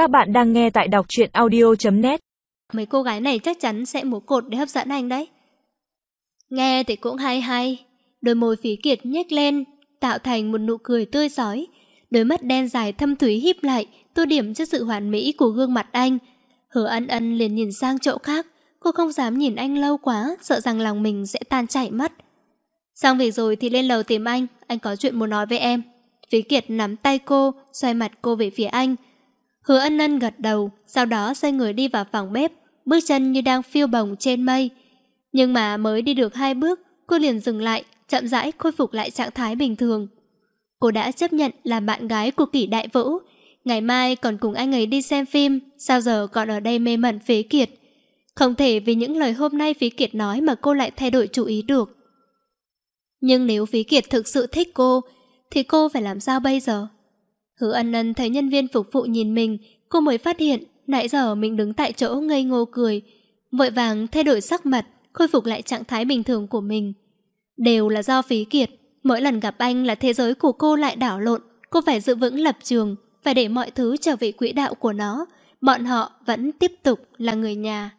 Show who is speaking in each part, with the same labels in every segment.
Speaker 1: Các bạn đang nghe tại đọc truyện audio.net
Speaker 2: Mấy cô gái này chắc chắn sẽ múa cột để hấp dẫn anh đấy. Nghe thì cũng hay hay. Đôi môi phí kiệt nhếch lên, tạo thành một nụ cười tươi giói. Đôi mắt đen dài thâm thúy híp lại, tô điểm cho sự hoàn mỹ của gương mặt anh. Hứa ân ân liền nhìn sang chỗ khác. Cô không dám nhìn anh lâu quá, sợ rằng lòng mình sẽ tan chảy mất. Xong việc rồi thì lên lầu tìm anh, anh có chuyện muốn nói với em. Phí Kiệt nắm tay cô, xoay mặt cô về phía anh. Hứa ân ân gật đầu, sau đó xoay người đi vào phòng bếp, bước chân như đang phiêu bồng trên mây. Nhưng mà mới đi được hai bước, cô liền dừng lại, chậm rãi khôi phục lại trạng thái bình thường. Cô đã chấp nhận làm bạn gái của kỷ đại vũ. Ngày mai còn cùng anh ấy đi xem phim, sao giờ còn ở đây mê mẩn phế kiệt. Không thể vì những lời hôm nay phí kiệt nói mà cô lại thay đổi chủ ý được. Nhưng nếu phí kiệt thực sự thích cô, thì cô phải làm sao bây giờ? Hứa ân ân thấy nhân viên phục vụ nhìn mình, cô mới phát hiện nãy giờ mình đứng tại chỗ ngây ngô cười. Vội vàng thay đổi sắc mặt, khôi phục lại trạng thái bình thường của mình. Đều là do phí kiệt, mỗi lần gặp anh là thế giới của cô lại đảo lộn, cô phải giữ vững lập trường, phải để mọi thứ trở về quỹ đạo của nó. Bọn họ vẫn tiếp tục là người nhà.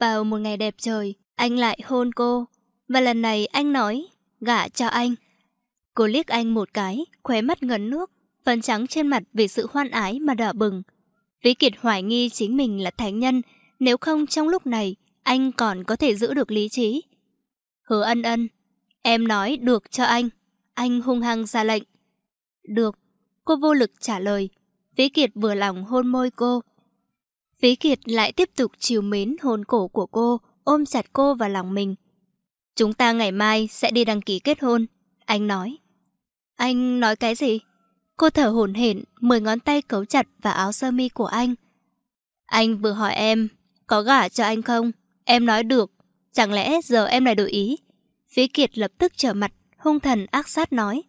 Speaker 2: Vào một ngày đẹp trời, anh lại hôn cô. Và lần này anh nói, gả cho anh. Cô liếc anh một cái, khóe mắt ngấn nước, phấn trắng trên mặt vì sự hoan ái mà đỏ bừng. Vĩ Kiệt hoài nghi chính mình là thánh nhân, nếu không trong lúc này, anh còn có thể giữ được lý trí. Hứa ân ân, em nói được cho anh. Anh hung hăng ra lệnh. Được, cô vô lực trả lời. Vĩ Kiệt vừa lòng hôn môi cô. Vĩ Kiệt lại tiếp tục chiều mến hôn cổ của cô, ôm chặt cô vào lòng mình. Chúng ta ngày mai sẽ đi đăng ký kết hôn, anh nói. Anh nói cái gì? Cô thở hổn hển, mười ngón tay cấu chặt vào áo sơ mi của anh. Anh vừa hỏi em, có gả cho anh không? Em nói được, chẳng lẽ giờ em lại đổi ý? Phí Kiệt lập tức trở mặt, hung thần ác sát nói.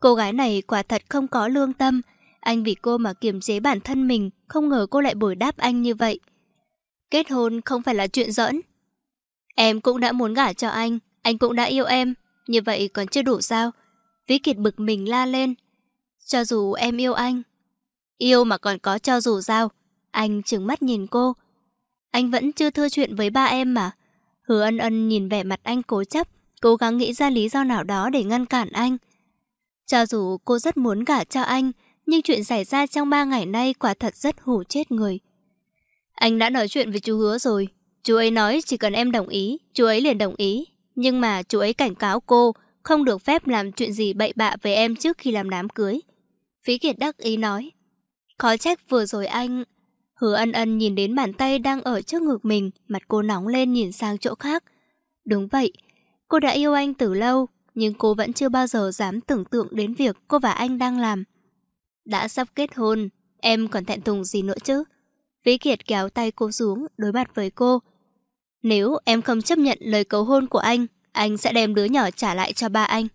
Speaker 2: Cô gái này quả thật không có lương tâm, anh vì cô mà kiềm chế bản thân mình, không ngờ cô lại bồi đáp anh như vậy. Kết hôn không phải là chuyện giỡn. Em cũng đã muốn gả cho anh, anh cũng đã yêu em, như vậy còn chưa đủ sao? Vĩ Kiệt bực mình la lên. Cho dù em yêu anh. Yêu mà còn có cho dù sao. Anh trừng mắt nhìn cô. Anh vẫn chưa thưa chuyện với ba em mà. Hứa ân ân nhìn vẻ mặt anh cố chấp, cố gắng nghĩ ra lý do nào đó để ngăn cản anh. Cho dù cô rất muốn gả cho anh, nhưng chuyện xảy ra trong ba ngày nay quả thật rất hủ chết người. Anh đã nói chuyện với chú hứa rồi. Chú ấy nói chỉ cần em đồng ý, chú ấy liền đồng ý. Nhưng mà chú ấy cảnh cáo cô không được phép làm chuyện gì bậy bạ với em trước khi làm đám cưới. Phí Kiệt đắc ý nói. Khó trách vừa rồi anh... Hứa ân ân nhìn đến bàn tay đang ở trước ngực mình, mặt cô nóng lên nhìn sang chỗ khác. Đúng vậy, cô đã yêu anh từ lâu, nhưng cô vẫn chưa bao giờ dám tưởng tượng đến việc cô và anh đang làm. Đã sắp kết hôn, em còn thẹn thùng gì nữa chứ? Vĩ Kiệt kéo tay cô xuống, đối mặt với cô. Nếu em không chấp nhận lời cầu hôn của anh, anh sẽ đem đứa nhỏ trả lại cho ba anh.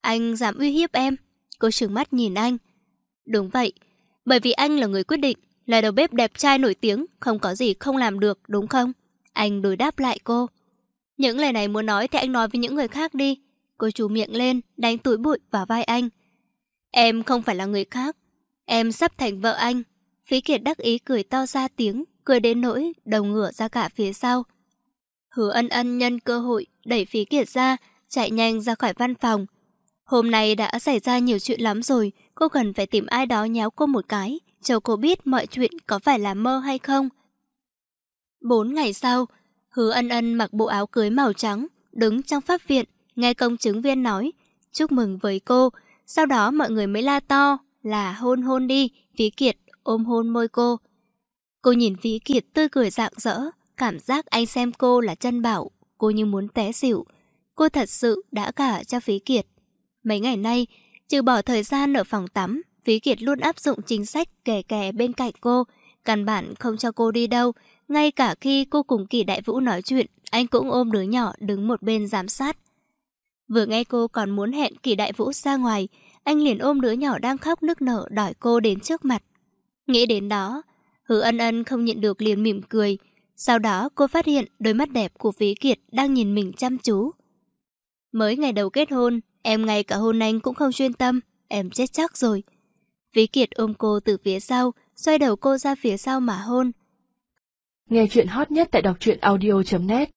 Speaker 2: Anh dám uy hiếp em. Cô trừng mắt nhìn anh. Đúng vậy, bởi vì anh là người quyết định, là đầu bếp đẹp trai nổi tiếng, không có gì không làm được, đúng không? Anh đối đáp lại cô. Những lời này muốn nói thì anh nói với những người khác đi. Cô chú miệng lên, đánh túi bụi vào vai anh. Em không phải là người khác. Em sắp thành vợ anh. Phí Kiệt đắc ý cười to ra tiếng, cười đến nỗi đầu ngửa ra cả phía sau. Hứa ân ân nhân cơ hội đẩy phí kiệt ra, chạy nhanh ra khỏi văn phòng. Hôm nay đã xảy ra nhiều chuyện lắm rồi, cô cần phải tìm ai đó nhéo cô một cái, cho cô biết mọi chuyện có phải là mơ hay không. Bốn ngày sau, Hứa ân ân mặc bộ áo cưới màu trắng, đứng trong pháp viện, nghe công chứng viên nói, chúc mừng với cô, sau đó mọi người mới la to là hôn hôn đi, Phí Kiệt ôm hôn môi cô. Cô nhìn Phí Kiệt tươi cười rạng rỡ, cảm giác anh xem cô là chân bảo, cô như muốn té xỉu. Cô thật sự đã cả cho Phí Kiệt. Mấy ngày nay, trừ bỏ thời gian ở phòng tắm, Phí Kiệt luôn áp dụng chính sách kè kè bên cạnh cô, căn bản không cho cô đi đâu. Ngay cả khi cô cùng Kỳ Đại Vũ nói chuyện, anh cũng ôm đứa nhỏ đứng một bên giám sát. Vừa nghe cô còn muốn hẹn Kỳ Đại Vũ ra ngoài, anh liền ôm đứa nhỏ đang khóc nức nở đòi cô đến trước mặt. Nghĩ đến đó, Hứa ân ân không nhịn được liền mỉm cười, sau đó cô phát hiện đôi mắt đẹp của Phí Kiệt đang nhìn mình chăm chú. Mới ngày đầu kết hôn, em ngay cả hôn anh cũng không chuyên tâm, em chết chắc rồi. Vĩ Kiệt ôm cô từ phía sau, xoay đầu cô ra phía sau mà hôn.
Speaker 1: Nghe chuyện hot nhất tại đọc truyện audio.net